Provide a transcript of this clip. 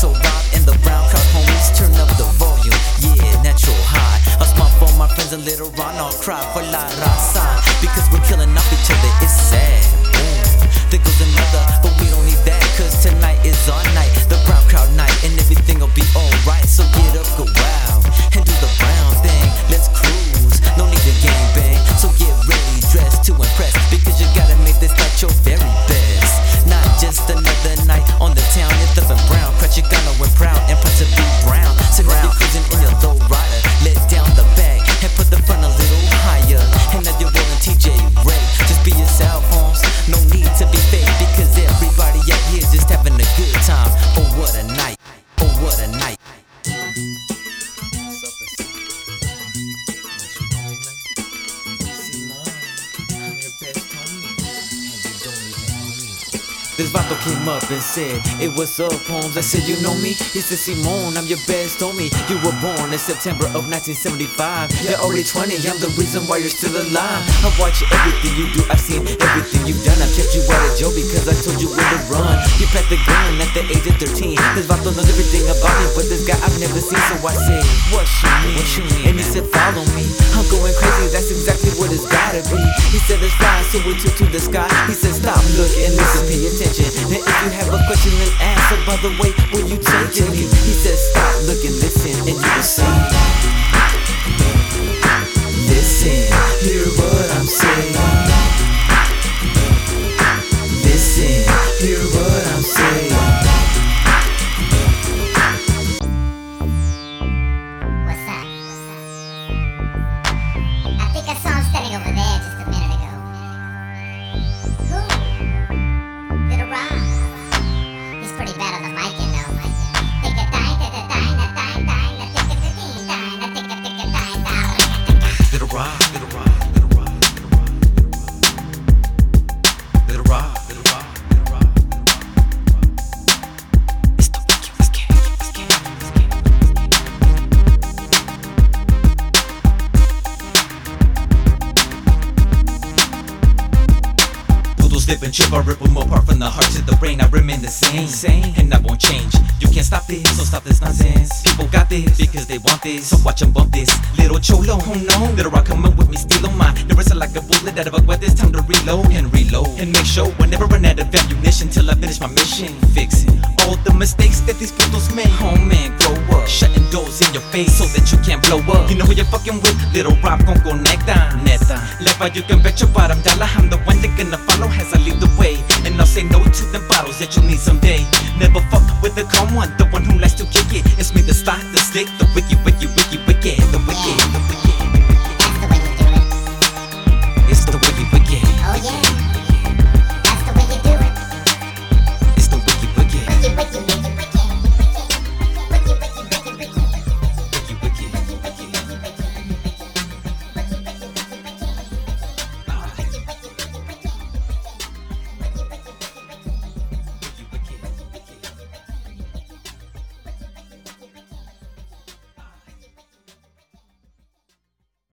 So rock in the round crowd, homies, turn up the volume. Yeah, natural high. I smile for my friends and Little on I'll cry for La Raza. Because we're killing off each other, it's sad. Mm. There goes another, but we don't need that. Cause tonight is our night, the brown crowd night, and everything'll be alright. This vato came up and said, Hey, what's up, Holmes? I said, You know me? He said, Simone, I'm your best homie. You were born in September of 1975. You're only 20, I'm the reason why you're still alive. I've watched everything you do, I've seen everything you've done. I've kept you out of jail because I told you when to run. You packed the gun at the age of 13. This vato knows everything about me, but this guy I've never seen, so I said, What you mean? What you mean? And he said, Follow me. I'm going crazy, that's exactly what it's gotta be. He said, Let's fly, so we took to the sky. He said, Stop, look, and listen, pay attention. Now, if you have a question, then answer. By the way, where you taking me? He said, Stop, look, and listen, and you will see. Listen, hear what Tick-a-ding, dine, a tick-a-tick-a-dine, slip and trip, I rip them apart from the heart to the brain. I remain the same, same, and I won't change. You can't stop this, so stop this nonsense. People got this because they want this, so watch 'em bump this. Little cholo, oh no, Lil Rob coming with me, steal on mine. There is like a bullet out of a weapon. It's time to reload and reload and make sure I never run out of ammunition till I finish my mission. Fixing all the mistakes that these putos make. Oh man, grow up, shutting doors in your face so that you can't blow up. You know who you're fucking with, Lil Rob con conecta, neta. Lepa, you can bet your bottom dollar I'm the one that gonna follow as I lead the way. And I'll say no to them bottles that you need someday. Never fuck with the calm one, the one who likes to kick it. It's me, the stock, the stick, the wiki, wiki, wiki, wiki.